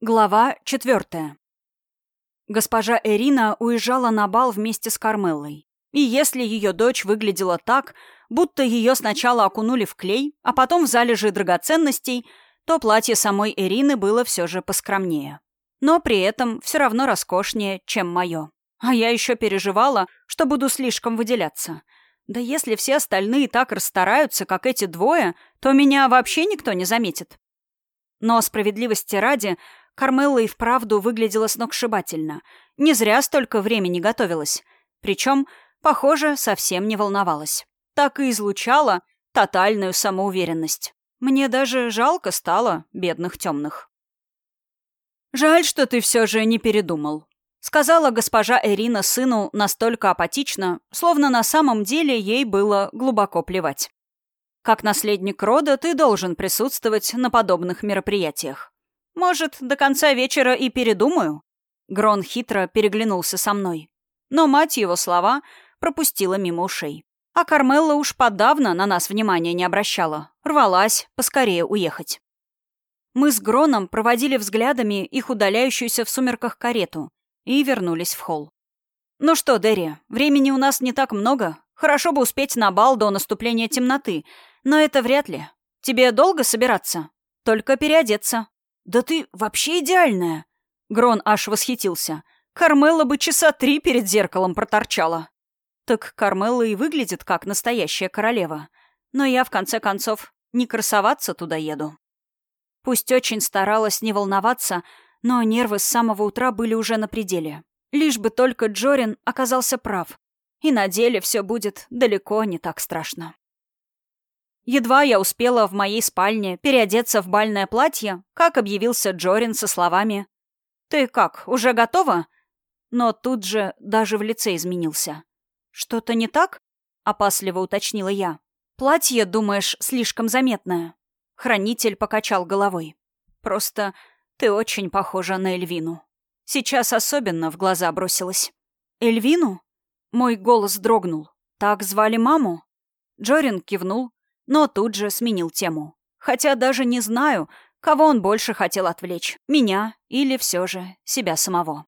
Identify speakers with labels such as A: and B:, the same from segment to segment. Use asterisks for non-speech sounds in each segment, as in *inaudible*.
A: Глава четвертая. Госпожа Эрина уезжала на бал вместе с Кармеллой. И если ее дочь выглядела так, будто ее сначала окунули в клей, а потом в залежи драгоценностей, то платье самой Эрины было все же поскромнее. Но при этом все равно роскошнее, чем мое. А я еще переживала, что буду слишком выделяться. Да если все остальные так расстараются, как эти двое, то меня вообще никто не заметит. Но справедливости ради, Кармелла и вправду выглядела сногсшибательно. Не зря столько времени готовилась. Причем, похоже, совсем не волновалась. Так и излучала тотальную самоуверенность. Мне даже жалко стало бедных темных. «Жаль, что ты все же не передумал», — сказала госпожа Эрина сыну настолько апатично, словно на самом деле ей было глубоко плевать. «Как наследник рода ты должен присутствовать на подобных мероприятиях. Может, до конца вечера и передумаю?» Грон хитро переглянулся со мной. Но мать его слова пропустила мимо ушей. А Кармелла уж подавно на нас внимания не обращала. Рвалась поскорее уехать. Мы с Гроном проводили взглядами их удаляющуюся в сумерках карету и вернулись в холл. «Ну что, Дерри, времени у нас не так много. Хорошо бы успеть на бал до наступления темноты, но это вряд ли. Тебе долго собираться? Только переодеться. «Да ты вообще идеальная!» Грон аж восхитился. «Кармелла бы часа три перед зеркалом проторчала». Так Кармелла и выглядит как настоящая королева. Но я, в конце концов, не красоваться туда еду. Пусть очень старалась не волноваться, но нервы с самого утра были уже на пределе. Лишь бы только Джорин оказался прав. И на деле все будет далеко не так страшно. Едва я успела в моей спальне переодеться в бальное платье, как объявился Джорин со словами «Ты как, уже готова?» Но тут же даже в лице изменился. «Что-то не так?» — опасливо уточнила я. «Платье, думаешь, слишком заметное?» Хранитель покачал головой. «Просто ты очень похожа на Эльвину. Сейчас особенно в глаза бросилась». «Эльвину?» Мой голос дрогнул. «Так звали маму?» Джорин кивнул, но тут же сменил тему. Хотя даже не знаю, кого он больше хотел отвлечь, меня или все же себя самого.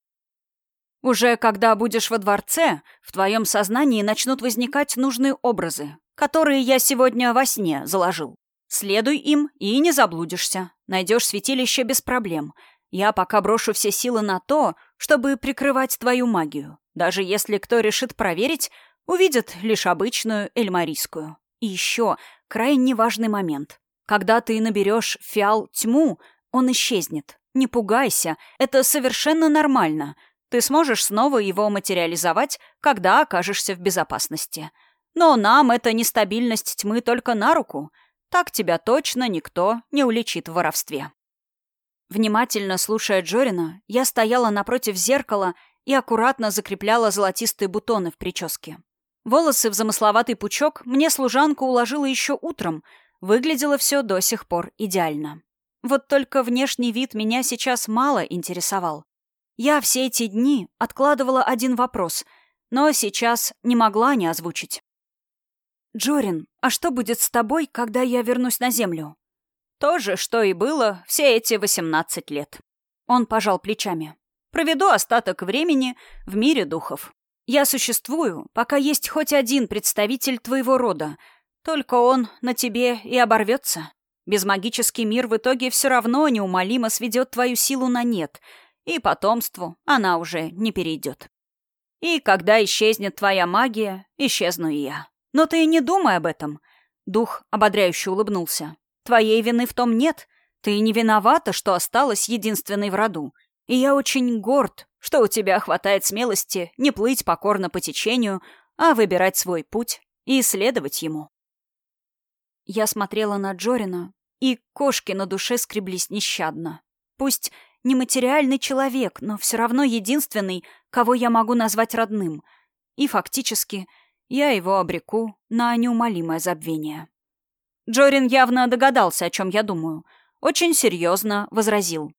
A: Уже когда будешь во дворце, в твоем сознании начнут возникать нужные образы, которые я сегодня во сне заложил. Следуй им и не заблудишься. Найдешь святилище без проблем. Я пока брошу все силы на то, чтобы прикрывать твою магию. Даже если кто решит проверить, увидит лишь обычную эльмарийскую. И еще крайне важный момент. Когда ты наберешь фиал тьму, он исчезнет. Не пугайся, это совершенно нормально. Ты сможешь снова его материализовать, когда окажешься в безопасности. Но нам эта нестабильность тьмы только на руку. Так тебя точно никто не уличит в воровстве. Внимательно слушая Джорина, я стояла напротив зеркала и аккуратно закрепляла золотистые бутоны в прическе. Волосы в замысловатый пучок мне служанка уложила еще утром. Выглядело все до сих пор идеально. Вот только внешний вид меня сейчас мало интересовал. Я все эти дни откладывала один вопрос, но сейчас не могла не озвучить. «Джорин, а что будет с тобой, когда я вернусь на Землю?» «То же, что и было все эти восемнадцать лет». Он пожал плечами. «Проведу остаток времени в мире духов. Я существую, пока есть хоть один представитель твоего рода. Только он на тебе и оборвется. Безмагический мир в итоге все равно неумолимо сведет твою силу на нет, и потомству она уже не перейдет. И когда исчезнет твоя магия, исчезну и я. Но ты не думай об этом. Дух ободряюще улыбнулся. Твоей вины в том нет. Ты не виновата, что осталась единственной в роду. И я очень горд, что у тебя хватает смелости не плыть покорно по течению, а выбирать свой путь и исследовать ему. Я смотрела на Джорина, и кошки на душе скреблись нещадно. Пусть нематериальный человек, но все равно единственный, кого я могу назвать родным. И фактически я его обреку на неумолимое забвение. Джорин явно догадался, о чем я думаю. Очень серьезно возразил.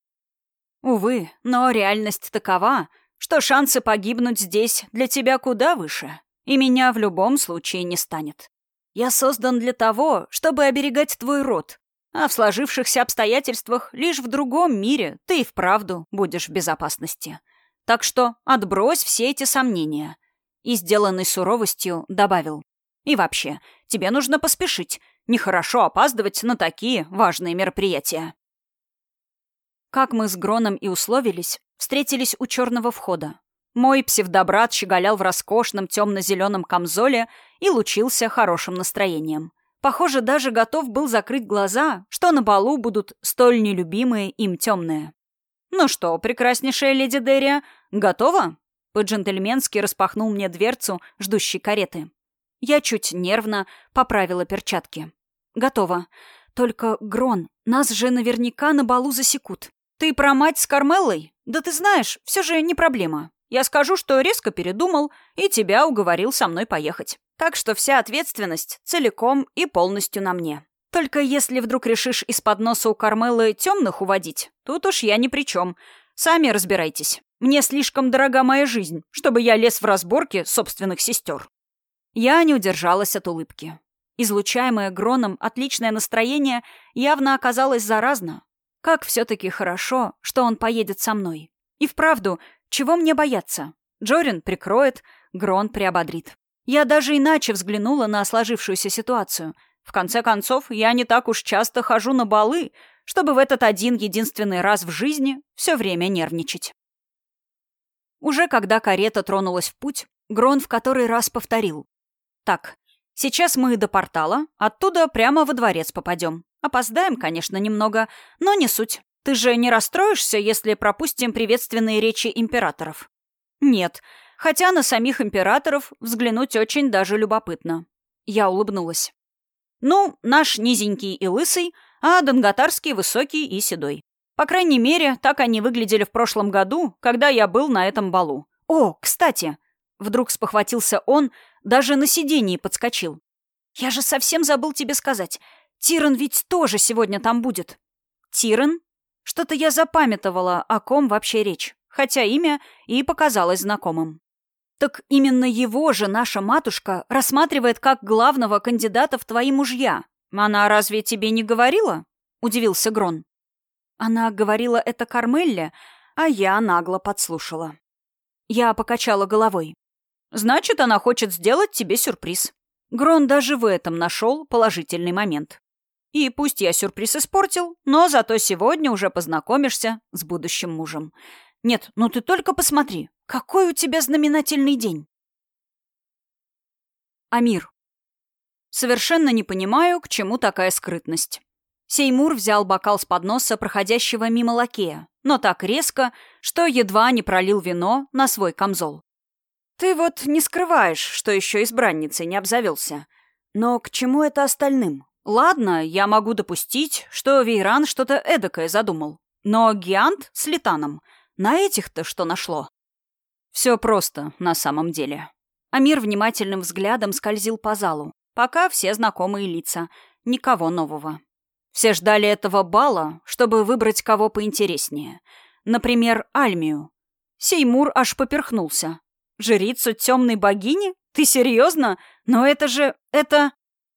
A: Увы, но реальность такова, что шансы погибнуть здесь для тебя куда выше, и меня в любом случае не станет. Я создан для того, чтобы оберегать твой род, А в сложившихся обстоятельствах лишь в другом мире ты и вправду будешь в безопасности. Так что отбрось все эти сомнения. И сделанный суровостью добавил. И вообще, тебе нужно поспешить. Нехорошо опаздывать на такие важные мероприятия. Как мы с Гроном и условились, встретились у черного входа. Мой псевдобрат щеголял в роскошном темно-зеленом камзоле и лучился хорошим настроением. Похоже, даже готов был закрыть глаза, что на балу будут столь нелюбимые им темные. «Ну что, прекраснейшая леди Дерия, готова?» По-джентльменски распахнул мне дверцу ждущей кареты. Я чуть нервно поправила перчатки. «Готово. Только, Грон, нас же наверняка на балу засекут. Ты про мать с Кармеллой? Да ты знаешь, все же не проблема. Я скажу, что резко передумал и тебя уговорил со мной поехать. Так что вся ответственность целиком и полностью на мне. Только если вдруг решишь из-под носа у Кармелы темных уводить, тут уж я ни при чем. Сами разбирайтесь. Мне слишком дорога моя жизнь, чтобы я лез в разборки собственных сестер. Я не удержалась от улыбки. Излучаемое Гроном отличное настроение явно оказалось заразно. Как все-таки хорошо, что он поедет со мной. И вправду, чего мне бояться? Джорин прикроет, Грон приободрит. Я даже иначе взглянула на сложившуюся ситуацию. В конце концов, я не так уж часто хожу на балы, чтобы в этот один единственный раз в жизни все время нервничать. Уже когда карета тронулась в путь, Грон в который раз повторил. «Так, сейчас мы до портала, оттуда прямо во дворец попадем. Опоздаем, конечно, немного, но не суть. Ты же не расстроишься, если пропустим приветственные речи императоров?» «Нет, хотя на самих императоров взглянуть очень даже любопытно. Я улыбнулась. Ну, наш низенький и лысый, а донготарский высокий и седой. По крайней мере, так они выглядели в прошлом году, когда я был на этом балу. О, кстати, вдруг спохватился он, даже на сидении подскочил. Я же совсем забыл тебе сказать. Тиран ведь тоже сегодня там будет. Тиран? Что-то я запамятовала, о ком вообще речь, хотя имя и показалось знакомым. Так именно его же наша матушка рассматривает как главного кандидата в твои мужья. Она разве тебе не говорила? Удивился Грон. Она говорила это Кармелле, а я нагло подслушала. Я покачала головой. Значит, она хочет сделать тебе сюрприз. Грон даже в этом нашел положительный момент. И пусть я сюрприз испортил, но зато сегодня уже познакомишься с будущим мужем. Нет, ну ты только посмотри, какой у тебя знаменательный день. Амир. Совершенно не понимаю, к чему такая скрытность. Сеймур взял бокал с подноса проходящего мимо лакея, но так резко, что едва не пролил вино на свой камзол. «Ты вот не скрываешь, что еще избранницей не обзавелся. Но к чему это остальным? Ладно, я могу допустить, что Вейран что-то эдакое задумал. Но Гиант с Литаном — на этих-то что нашло? Все просто, на самом деле. Амир внимательным взглядом скользил по залу. Пока все знакомые лица. Никого нового. Все ждали этого бала, чтобы выбрать кого поинтереснее. Например, Альмию. Сеймур аж поперхнулся. «Жрицу темной богини? Ты серьезно? Но это же... это...»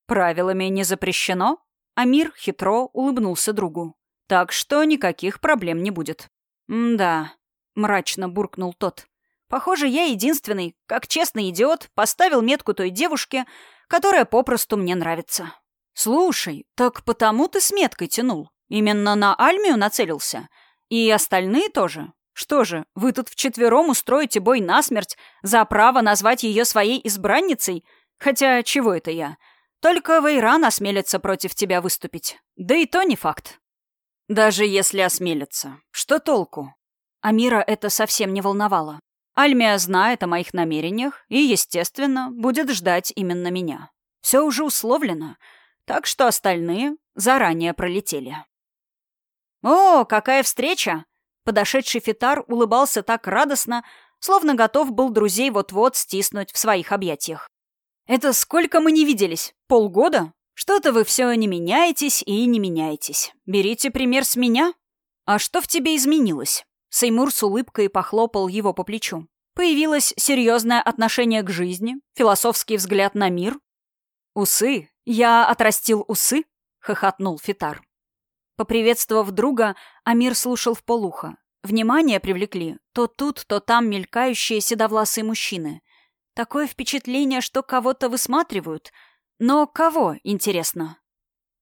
A: «Правилами не запрещено?» Амир хитро улыбнулся другу. «Так что никаких проблем не будет. «Да», — мрачно буркнул тот. «Похоже, я единственный, как честный идиот, поставил метку той девушке, которая попросту мне нравится». «Слушай, так потому ты с меткой тянул? Именно на Альмию нацелился? И остальные тоже? Что же, вы тут вчетвером устроите бой насмерть за право назвать ее своей избранницей? Хотя, чего это я? Только Вейран осмелится против тебя выступить. Да и то не факт». Даже если осмелится. Что толку? Амира это совсем не волновало. Альмия знает о моих намерениях и, естественно, будет ждать именно меня. Все уже условлено, так что остальные заранее пролетели. «О, какая встреча!» Подошедший Фитар улыбался так радостно, словно готов был друзей вот-вот стиснуть в своих объятиях. «Это сколько мы не виделись? Полгода? Что-то вы все не меняетесь и не меняетесь. Берите пример с меня. А что в тебе изменилось? Сеймур с улыбкой похлопал его по плечу. Появилось серьезное отношение к жизни, философский взгляд на мир. Усы? Я отрастил усы? Хохотнул Фитар. Поприветствовав друга, Амир слушал в полухо. Внимание привлекли то тут, то там мелькающие седовласые мужчины. Такое впечатление, что кого-то высматривают. Но кого, интересно?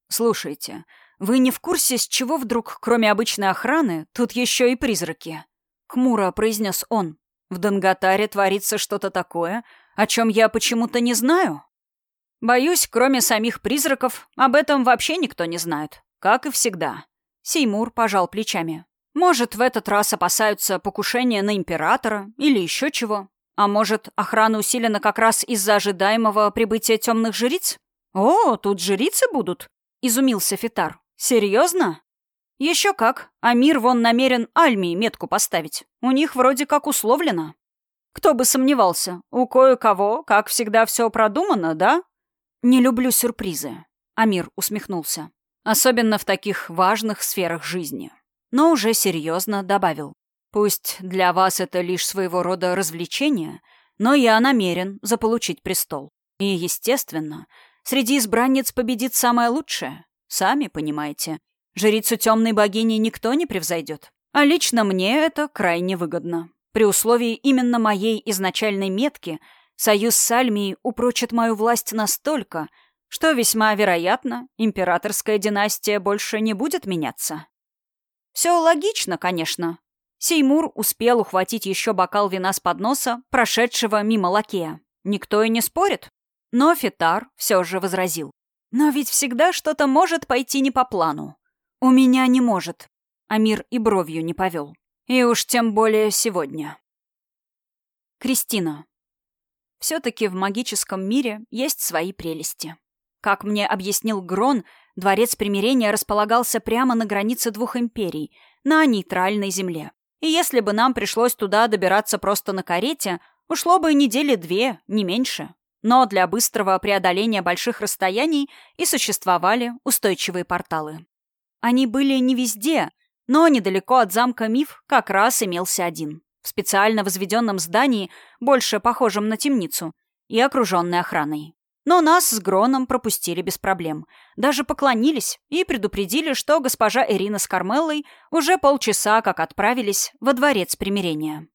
A: Слушайте, вы не в курсе, с чего вдруг, кроме обычной охраны, тут еще и призраки? Хмуро произнес он. В Данготаре творится что-то такое, о чем я почему-то не знаю. Боюсь, кроме самих призраков, об этом вообще никто не знает. Как и всегда. Сеймур пожал плечами. Может, в этот раз опасаются покушения на императора или еще чего. А может, охрана усилена как раз из-за ожидаемого прибытия темных жриц? О, тут жрицы будут? Изумился Фитар. Серьезно? Еще как. Амир вон намерен Альмии метку поставить. У них вроде как условлено. Кто бы сомневался. У кое-кого, как всегда, все продумано, да? Не люблю сюрпризы. Амир усмехнулся. Особенно в таких важных сферах жизни. Но уже серьезно добавил. Пусть для вас это лишь своего рода развлечение, но я намерен заполучить престол. И, естественно, среди избранниц победит самое лучшее. Сами понимаете, жрицу темной богини никто не превзойдет. А лично мне это крайне выгодно. При условии именно моей изначальной метки союз с Альмией упрочит мою власть настолько, что весьма вероятно, императорская династия больше не будет меняться. Все логично, конечно, Сеймур успел ухватить еще бокал вина с подноса, прошедшего мимо лакея. Никто и не спорит. Но Фитар все же возразил. «Но ведь всегда что-то может пойти не по плану. У меня не может». Амир и бровью не повел. И уж тем более сегодня. Кристина. Все-таки в магическом мире есть свои прелести. Как мне объяснил Грон, дворец примирения располагался прямо на границе двух империй, на нейтральной земле. И если бы нам пришлось туда добираться просто на карете, ушло бы недели две, не меньше. Но для быстрого преодоления больших расстояний и существовали устойчивые порталы. Они были не везде, но недалеко от замка Миф как раз имелся один. В специально возведенном здании, больше похожем на темницу, и окруженной охраной. Но нас с Гроном пропустили без проблем. Даже поклонились и предупредили, что госпожа Ирина с Кармеллой уже полчаса как отправились во дворец примирения.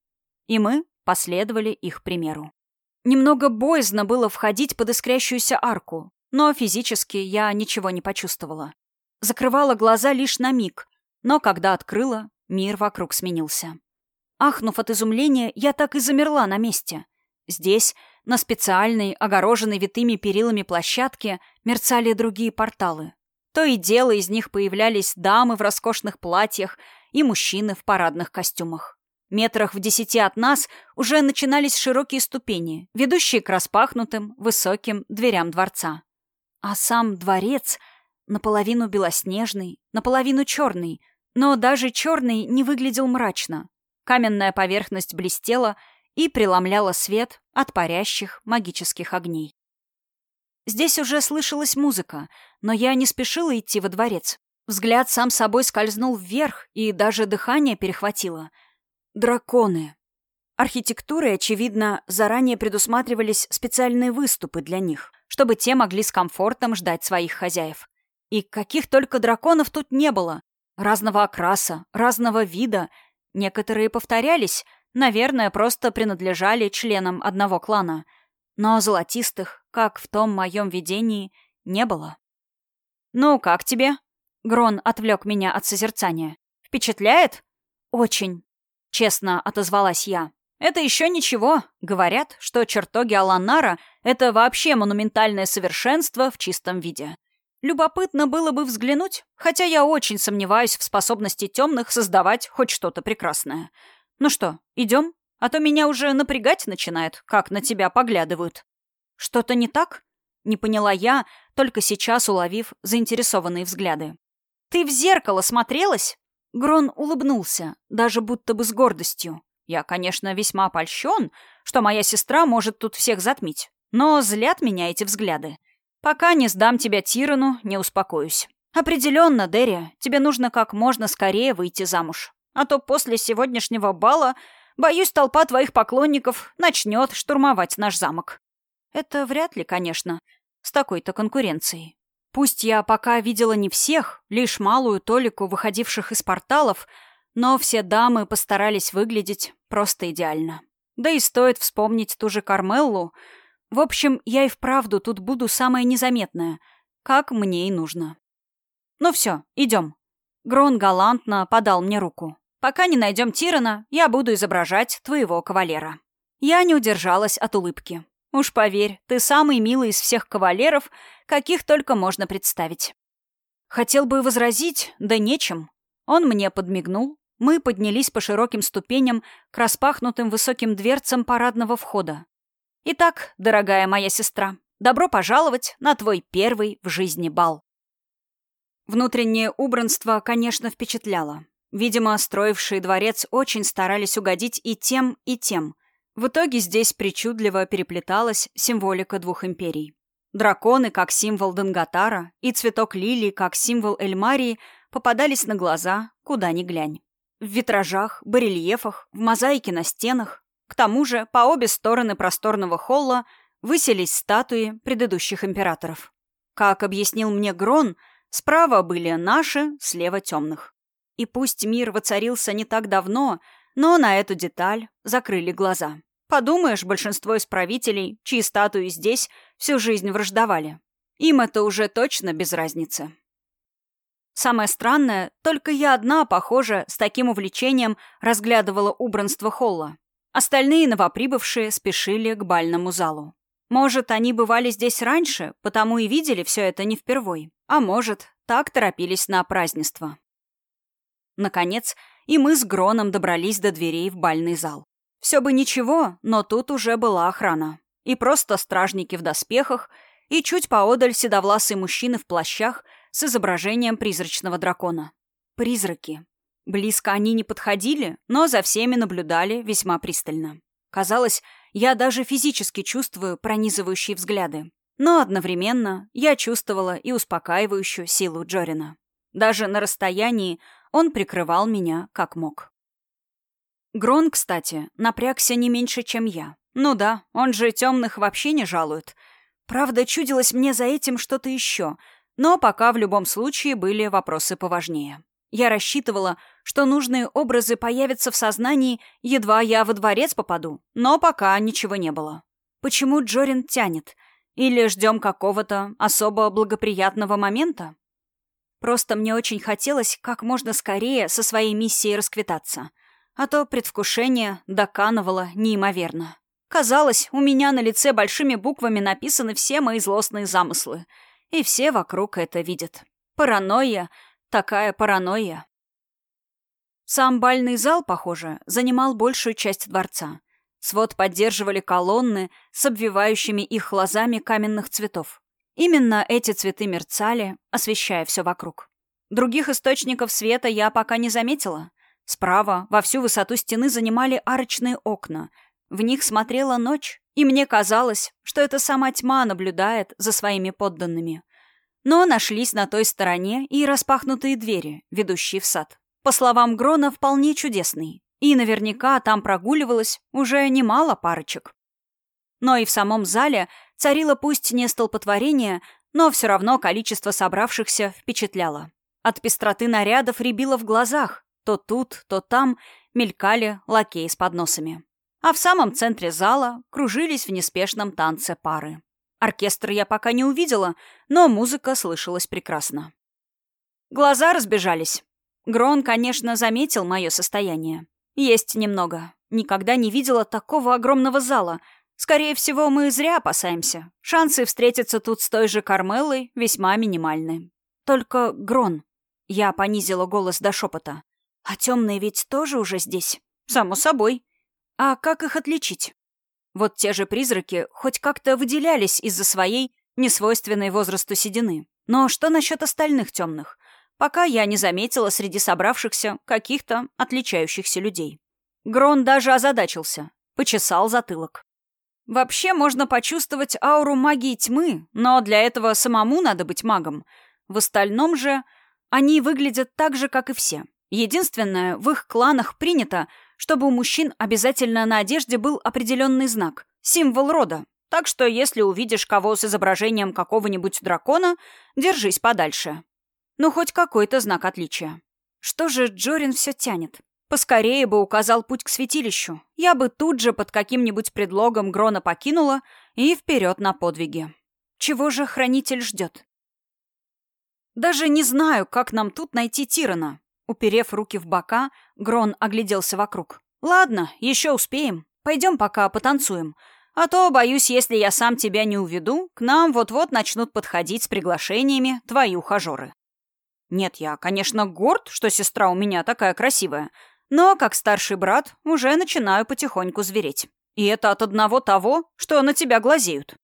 A: И мы последовали их примеру. Немного боязно было входить под искрящуюся арку, но физически я ничего не почувствовала. Закрывала глаза лишь на миг, но когда открыла, мир вокруг сменился. Ахнув от изумления, я так и замерла на месте. Здесь на специальной, огороженной витыми перилами площадке мерцали другие порталы. То и дело из них появлялись дамы в роскошных платьях и мужчины в парадных костюмах. Метрах в десяти от нас уже начинались широкие ступени, ведущие к распахнутым, высоким дверям дворца. А сам дворец наполовину белоснежный, наполовину черный, но даже черный не выглядел мрачно. Каменная поверхность блестела и преломляла свет от парящих магических огней. Здесь уже слышалась музыка, но я не спешила идти во дворец. Взгляд сам собой скользнул вверх, и даже дыхание перехватило. Драконы. Архитектурой, очевидно, заранее предусматривались специальные выступы для них, чтобы те могли с комфортом ждать своих хозяев. И каких только драконов тут не было. Разного окраса, разного вида. Некоторые повторялись, наверное, просто принадлежали членам одного клана. Но золотистых, как в том моем видении, не было. «Ну, как тебе?» Грон отвлек меня от созерцания. «Впечатляет?» «Очень», — честно отозвалась я. «Это еще ничего. Говорят, что чертоги Аланара — это вообще монументальное совершенство в чистом виде. Любопытно было бы взглянуть, хотя я очень сомневаюсь в способности темных создавать хоть что-то прекрасное. «Ну что, идем? А то меня уже напрягать начинает, как на тебя поглядывают». «Что-то не так?» — не поняла я, только сейчас уловив заинтересованные взгляды. «Ты в зеркало смотрелась?» Грон улыбнулся, даже будто бы с гордостью. «Я, конечно, весьма польщен, что моя сестра может тут всех затмить, но злят меня эти взгляды. Пока не сдам тебя Тирану, не успокоюсь. Определенно, Дерри, тебе нужно как можно скорее выйти замуж а то после сегодняшнего бала, боюсь, толпа твоих поклонников начнет штурмовать наш замок. Это вряд ли, конечно, с такой-то конкуренцией. Пусть я пока видела не всех, лишь малую толику выходивших из порталов, но все дамы постарались выглядеть просто идеально. Да и стоит вспомнить ту же Кармеллу. В общем, я и вправду тут буду самая незаметная, как мне и нужно. Ну все, идем. Грон галантно подал мне руку. Пока не найдем Тирана, я буду изображать твоего кавалера. Я не удержалась от улыбки. Уж поверь, ты самый милый из всех кавалеров, каких только можно представить. Хотел бы возразить, да нечем. Он мне подмигнул. Мы поднялись по широким ступеням к распахнутым высоким дверцам парадного входа. Итак, дорогая моя сестра, добро пожаловать на твой первый в жизни бал. Внутреннее убранство, конечно, впечатляло. Видимо, строившие дворец очень старались угодить и тем, и тем. В итоге здесь причудливо переплеталась символика двух империй. Драконы, как символ Данготара, и цветок лилии, как символ Эльмарии, попадались на глаза, куда ни глянь. В витражах, барельефах, в мозаике на стенах. К тому же, по обе стороны просторного холла высились статуи предыдущих императоров. Как объяснил мне Грон, справа были наши, слева темных. И пусть мир воцарился не так давно, но на эту деталь закрыли глаза. Подумаешь, большинство из правителей, чьи статуи здесь, всю жизнь враждовали. Им это уже точно без разницы. Самое странное, только я одна, похоже, с таким увлечением разглядывала убранство холла. Остальные новоприбывшие спешили к бальному залу. Может, они бывали здесь раньше, потому и видели все это не впервой. А может, так торопились на празднество. Наконец, и мы с Гроном добрались до дверей в бальный зал. Все бы ничего, но тут уже была охрана. И просто стражники в доспехах, и чуть поодаль седовласые мужчины в плащах с изображением призрачного дракона. Призраки. Близко они не подходили, но за всеми наблюдали весьма пристально. Казалось, я даже физически чувствую пронизывающие взгляды. Но одновременно я чувствовала и успокаивающую силу Джорина. Даже на расстоянии он прикрывал меня как мог. Грон, кстати, напрягся не меньше, чем я. Ну да, он же темных вообще не жалует. Правда, чудилось мне за этим что-то еще, но пока в любом случае были вопросы поважнее. Я рассчитывала, что нужные образы появятся в сознании, едва я во дворец попаду, но пока ничего не было. Почему Джорин тянет? Или ждем какого-то особо благоприятного момента? Просто мне очень хотелось как можно скорее со своей миссией расквитаться. А то предвкушение доканывало неимоверно. Казалось, у меня на лице большими буквами написаны все мои злостные замыслы. И все вокруг это видят. Паранойя, такая паранойя. Сам бальный зал, похоже, занимал большую часть дворца. Свод поддерживали колонны с обвивающими их лозами каменных цветов. Именно эти цветы мерцали, освещая все вокруг. Других источников света я пока не заметила. Справа, во всю высоту стены занимали арочные окна. В них смотрела ночь, и мне казалось, что это сама тьма наблюдает за своими подданными. Но нашлись на той стороне и распахнутые двери, ведущие в сад. По словам Грона, вполне чудесный. И наверняка там прогуливалось уже немало парочек. Но и в самом зале царило пусть не столпотворение, но все равно количество собравшихся впечатляло. От пестроты нарядов рябило в глазах. То тут, то там мелькали лакеи с подносами. А в самом центре зала кружились в неспешном танце пары. Оркестр я пока не увидела, но музыка слышалась прекрасно. Глаза разбежались. Грон, конечно, заметил мое состояние. Есть немного. Никогда не видела такого огромного зала — Скорее всего, мы зря опасаемся. Шансы встретиться тут с той же Кармелой весьма минимальны. Только Грон. Я понизила голос до шепота. А темные ведь тоже уже здесь? Само собой. А как их отличить? Вот те же призраки хоть как-то выделялись из-за своей несвойственной возрасту седины. Но что насчет остальных темных? Пока я не заметила среди собравшихся каких-то отличающихся людей. Грон даже озадачился, почесал затылок. Вообще можно почувствовать ауру магии тьмы, но для этого самому надо быть магом. В остальном же они выглядят так же, как и все. Единственное, в их кланах принято, чтобы у мужчин обязательно на одежде был определенный знак, символ рода. Так что если увидишь кого с изображением какого-нибудь дракона, держись подальше. Ну, хоть какой-то знак отличия. Что же Джорин все тянет? Поскорее бы указал путь к святилищу. Я бы тут же под каким-нибудь предлогом Грона покинула и вперед на подвиги. Чего же хранитель ждет? Даже не знаю, как нам тут найти Тирана. Уперев руки в бока, Грон огляделся вокруг. Ладно, еще успеем. Пойдем пока потанцуем. А то, боюсь, если я сам тебя не уведу, к нам вот-вот начнут подходить с приглашениями твои ухажеры. Нет, я, конечно, горд, что сестра у меня такая красивая, но, как старший брат, уже начинаю потихоньку звереть. И это от одного того, что на тебя глазеют.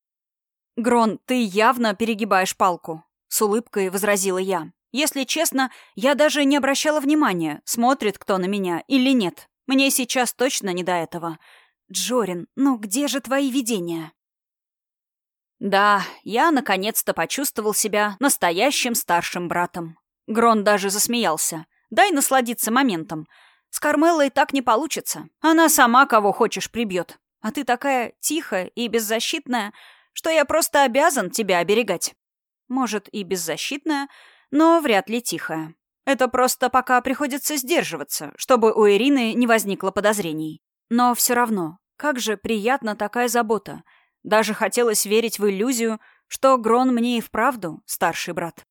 A: Грон, ты явно перегибаешь палку. С улыбкой возразила я. Если честно, я даже не обращала внимания, смотрит кто на меня или нет. Мне сейчас точно не до этого. Джорин, ну где же твои видения? Да, я наконец-то почувствовал себя настоящим старшим братом. Грон даже засмеялся. Дай насладиться моментом. С Кармеллой так не получится. Она сама кого хочешь прибьет. А ты такая тихая и беззащитная, что я просто обязан тебя оберегать. Может, и беззащитная, но вряд ли тихая. Это просто пока приходится сдерживаться, чтобы у Ирины не возникло подозрений. Но все равно, как же приятна такая забота. Даже хотелось верить в иллюзию, что Грон мне и вправду старший брат.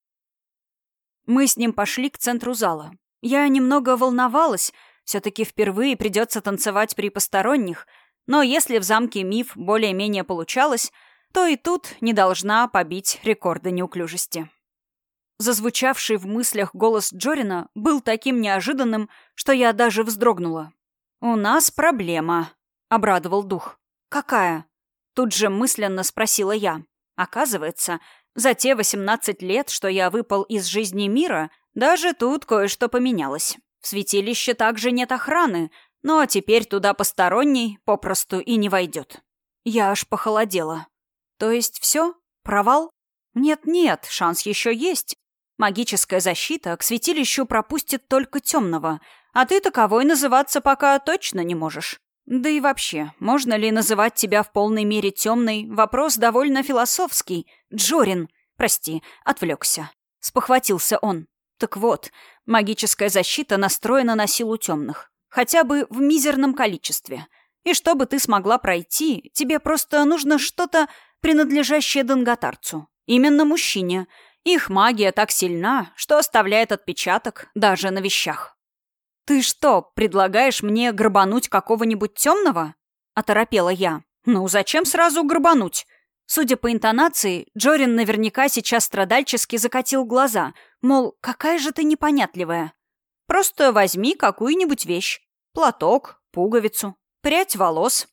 A: Мы с ним пошли к центру зала. Я немного волновалась, все-таки впервые придется танцевать при посторонних, но если в замке миф более-менее получалось, то и тут не должна побить рекорды неуклюжести. Зазвучавший в мыслях голос Джорина был таким неожиданным, что я даже вздрогнула. «У нас проблема», — обрадовал дух. «Какая?» — тут же мысленно спросила я. Оказывается, за те 18 лет, что я выпал из жизни мира, даже тут кое-что поменялось. В святилище также нет охраны, но теперь туда посторонний попросту и не войдет. Я аж похолодела. То есть все? Провал? Нет-нет, шанс еще есть. Магическая защита к святилищу пропустит только темного, а ты таковой называться пока точно не можешь. Да и вообще, можно ли называть тебя в полной мере темной? Вопрос довольно философский. Джорин, прости, отвлекся. Спохватился он. Так вот, магическая защита настроена на силу темных. Хотя бы в мизерном количестве. И чтобы ты смогла пройти, тебе просто нужно что-то принадлежащее Донготарцу. Именно мужчине. Их магия так сильна, что оставляет отпечаток даже на вещах. «Ты что, предлагаешь мне грабануть какого-нибудь темного?» — оторопела я. «Ну, зачем сразу грабануть?» Судя по интонации, Джорин наверняка сейчас страдальчески закатил глаза, мол, какая же ты непонятливая. «Просто возьми какую-нибудь вещь. Платок, пуговицу, прядь волос,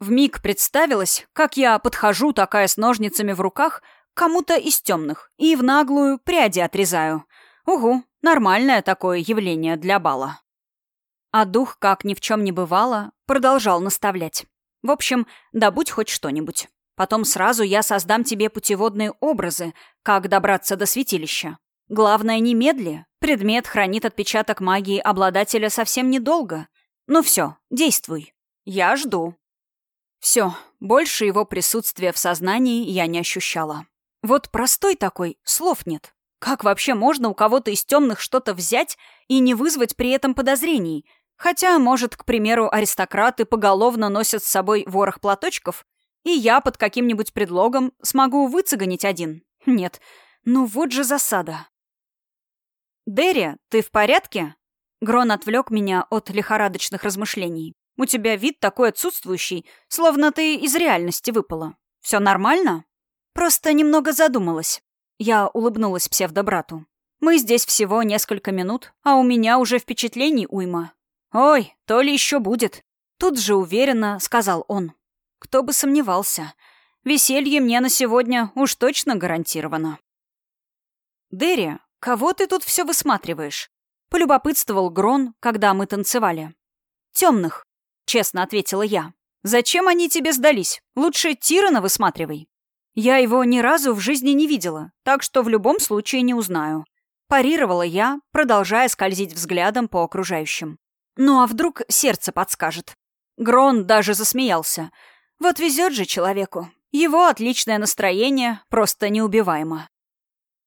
A: Вмиг представилось, как я подхожу, такая с ножницами в руках, кому-то из темных, и в наглую пряди отрезаю. Угу, нормальное такое явление для бала. А дух, как ни в чем не бывало, продолжал наставлять. В общем, добудь хоть что-нибудь. Потом сразу я создам тебе путеводные образы, как добраться до святилища. Главное, немедли. Предмет хранит отпечаток магии обладателя совсем недолго. Ну все, действуй. Я жду. Все, больше его присутствия в сознании я не ощущала. Вот простой такой, слов нет. Как вообще можно у кого-то из темных что-то взять и не вызвать при этом подозрений? Хотя, может, к примеру, аристократы поголовно носят с собой ворох платочков, и я под каким-нибудь предлогом смогу выцегонить один. Нет, ну вот же засада. «Дерри, ты в порядке?» Грон отвлек меня от лихорадочных размышлений. У тебя вид такой отсутствующий, словно ты из реальности выпала. Все нормально? Просто немного задумалась. Я улыбнулась псевдобрату. Мы здесь всего несколько минут, а у меня уже впечатлений уйма. Ой, то ли еще будет. Тут же уверенно сказал он. Кто бы сомневался. Веселье мне на сегодня уж точно гарантировано. Дерри, кого ты тут все высматриваешь? Полюбопытствовал Грон, когда мы танцевали. Темных честно ответила я. «Зачем они тебе сдались? Лучше Тирана высматривай. Я его ни разу в жизни не видела, так что в любом случае не узнаю». Парировала я, продолжая скользить взглядом по окружающим. Ну а вдруг сердце подскажет? Грон даже засмеялся. Вот везет же человеку. Его отличное настроение просто неубиваемо.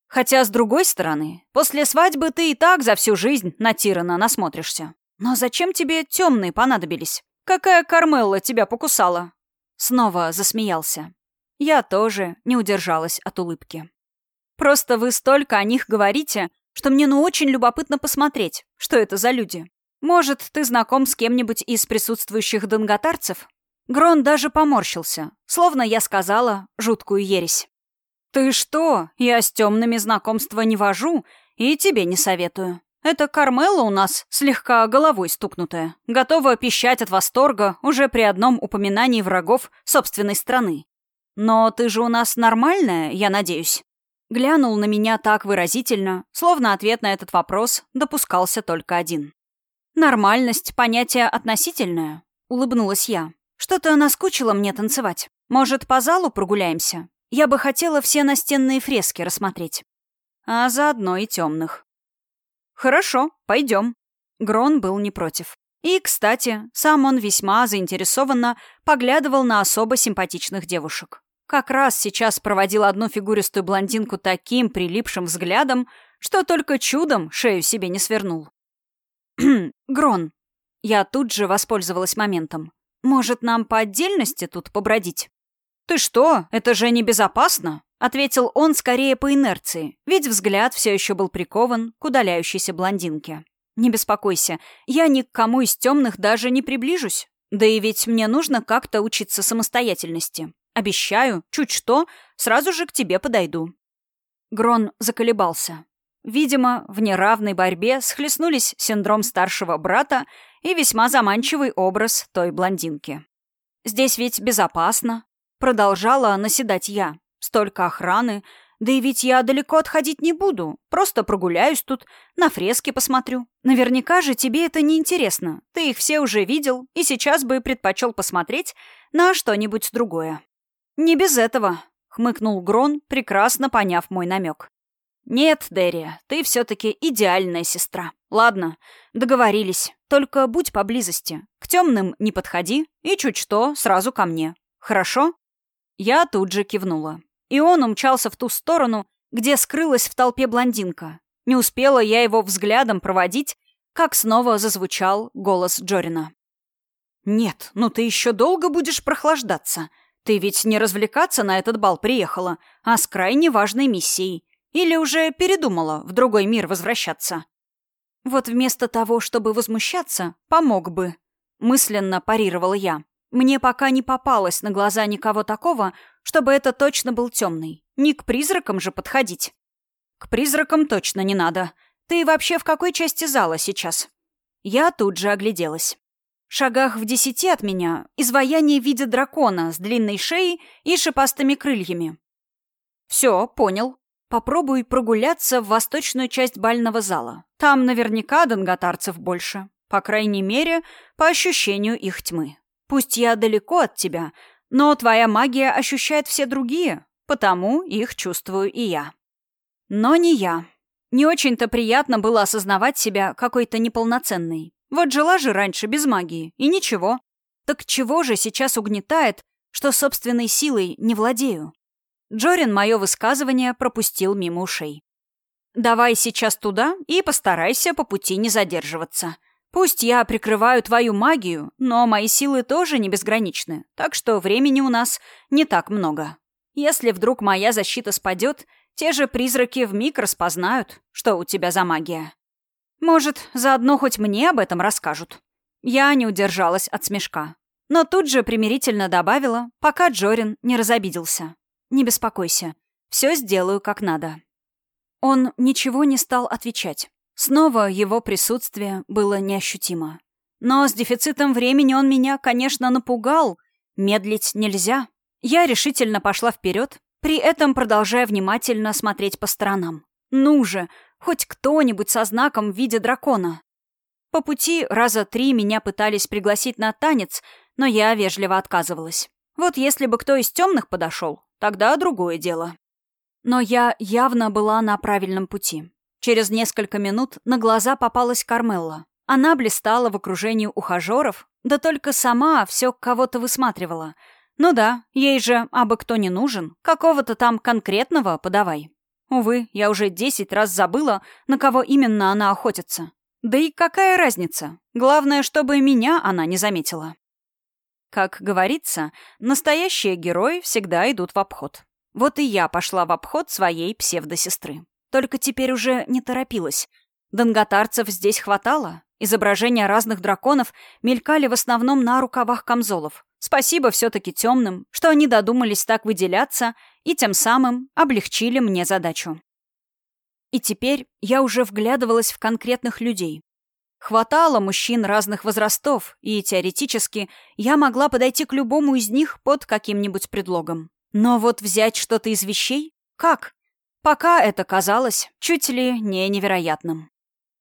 A: Хотя, с другой стороны, после свадьбы ты и так за всю жизнь на Тирана насмотришься. Но зачем тебе темные понадобились? Какая Кармелла тебя покусала?» Снова засмеялся. Я тоже не удержалась от улыбки. «Просто вы столько о них говорите, что мне ну очень любопытно посмотреть, что это за люди. Может, ты знаком с кем-нибудь из присутствующих донготарцев?» Грон даже поморщился, словно я сказала жуткую ересь. «Ты что? Я с темными знакомства не вожу и тебе не советую. Это Кармела у нас слегка головой стукнутая, готова пищать от восторга уже при одном упоминании врагов собственной страны. Но ты же у нас нормальная, я надеюсь?» Глянул на меня так выразительно, словно ответ на этот вопрос допускался только один. «Нормальность — понятие относительное», — улыбнулась я. «Что-то наскучило мне танцевать. Может, по залу прогуляемся? Я бы хотела все настенные фрески рассмотреть. А заодно и темных». «Хорошо, пойдем». Грон был не против. И, кстати, сам он весьма заинтересованно поглядывал на особо симпатичных девушек. Как раз сейчас проводил одну фигуристую блондинку таким прилипшим взглядом, что только чудом шею себе не свернул. *clears throat* «Грон». Я тут же воспользовалась моментом. «Может, нам по отдельности тут побродить?» «Ты что? Это же небезопасно!» Ответил он скорее по инерции, ведь взгляд все еще был прикован к удаляющейся блондинке. «Не беспокойся, я ни к кому из темных даже не приближусь. Да и ведь мне нужно как-то учиться самостоятельности. Обещаю, чуть что, сразу же к тебе подойду». Грон заколебался. Видимо, в неравной борьбе схлестнулись синдром старшего брата и весьма заманчивый образ той блондинки. «Здесь ведь безопасно», — продолжала наседать я. Столько охраны. Да и ведь я далеко отходить не буду. Просто прогуляюсь тут, на фрески посмотрю. Наверняка же тебе это не интересно. Ты их все уже видел, и сейчас бы предпочел посмотреть на что-нибудь другое. Не без этого, хмыкнул Грон, прекрасно поняв мой намек. «Нет, Дерри, ты все-таки идеальная сестра. Ладно, договорились. Только будь поблизости. К темным не подходи и чуть что сразу ко мне. Хорошо?» Я тут же кивнула и он умчался в ту сторону, где скрылась в толпе блондинка. Не успела я его взглядом проводить, как снова зазвучал голос Джорина. «Нет, ну ты еще долго будешь прохлаждаться. Ты ведь не развлекаться на этот бал приехала, а с крайне важной миссией. Или уже передумала в другой мир возвращаться?» «Вот вместо того, чтобы возмущаться, помог бы», — мысленно парировала я. Мне пока не попалось на глаза никого такого, чтобы это точно был темный. Не к призракам же подходить. К призракам точно не надо. Ты вообще в какой части зала сейчас? Я тут же огляделась. В шагах в десяти от меня изваяние в виде дракона с длинной шеей и шипастыми крыльями. Все, понял. Попробуй прогуляться в восточную часть бального зала. Там наверняка донготарцев больше. По крайней мере, по ощущению их тьмы. Пусть я далеко от тебя, но твоя магия ощущает все другие, потому их чувствую и я. Но не я. Не очень-то приятно было осознавать себя какой-то неполноценной. Вот жила же раньше без магии, и ничего. Так чего же сейчас угнетает, что собственной силой не владею? Джорин мое высказывание пропустил мимо ушей. «Давай сейчас туда и постарайся по пути не задерживаться. Пусть я прикрываю твою магию, но мои силы тоже не безграничны, так что времени у нас не так много. Если вдруг моя защита спадет, те же призраки вмиг распознают, что у тебя за магия. Может, заодно хоть мне об этом расскажут. Я не удержалась от смешка. Но тут же примирительно добавила, пока Джорин не разобиделся. «Не беспокойся, все сделаю как надо». Он ничего не стал отвечать. Снова его присутствие было неощутимо. Но с дефицитом времени он меня, конечно, напугал. Медлить нельзя. Я решительно пошла вперед, при этом продолжая внимательно смотреть по сторонам. Ну же, хоть кто-нибудь со знаком в виде дракона. По пути раза три меня пытались пригласить на танец, но я вежливо отказывалась. Вот если бы кто из темных подошел, тогда другое дело. Но я явно была на правильном пути. Через несколько минут на глаза попалась Кармелла. Она блистала в окружении ухажеров, да только сама все кого-то высматривала. Ну да, ей же абы кто не нужен. Какого-то там конкретного подавай. Увы, я уже десять раз забыла, на кого именно она охотится. Да и какая разница? Главное, чтобы меня она не заметила. Как говорится, настоящие герои всегда идут в обход. Вот и я пошла в обход своей псевдосестры. Только теперь уже не торопилась. Донготарцев здесь хватало. Изображения разных драконов мелькали в основном на рукавах камзолов. Спасибо все-таки темным, что они додумались так выделяться и тем самым облегчили мне задачу. И теперь я уже вглядывалась в конкретных людей. Хватало мужчин разных возрастов, и теоретически я могла подойти к любому из них под каким-нибудь предлогом. Но вот взять что-то из вещей? Как? Пока это казалось чуть ли не невероятным.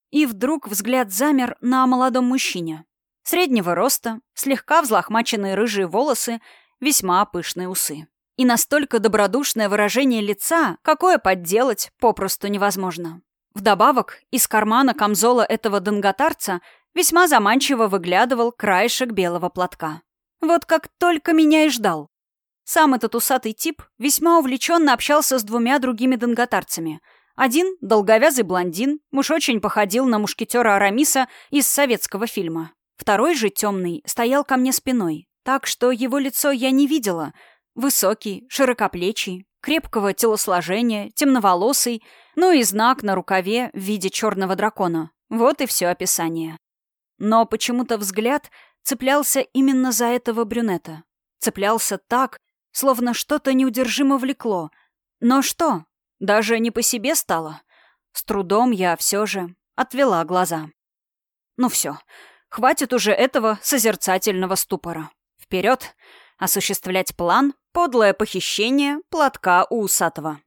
A: И вдруг взгляд замер на молодом мужчине. Среднего роста, слегка взлохмаченные рыжие волосы, весьма пышные усы. И настолько добродушное выражение лица, какое подделать попросту невозможно. Вдобавок, из кармана камзола этого донготарца весьма заманчиво выглядывал краешек белого платка. Вот как только меня и ждал. Сам этот усатый тип весьма увлеченно общался с двумя другими донготарцами. Один — долговязый блондин, муж очень походил на мушкетера Арамиса из советского фильма. Второй же темный стоял ко мне спиной, так что его лицо я не видела. Высокий, широкоплечий, крепкого телосложения, темноволосый, ну и знак на рукаве в виде черного дракона. Вот и все описание. Но почему-то взгляд цеплялся именно за этого брюнета. Цеплялся так, словно что-то неудержимо влекло. Но что? Даже не по себе стало. С трудом я все же отвела глаза. Ну все, хватит уже этого созерцательного ступора. Вперед! Осуществлять план «Подлое похищение платка у усатого».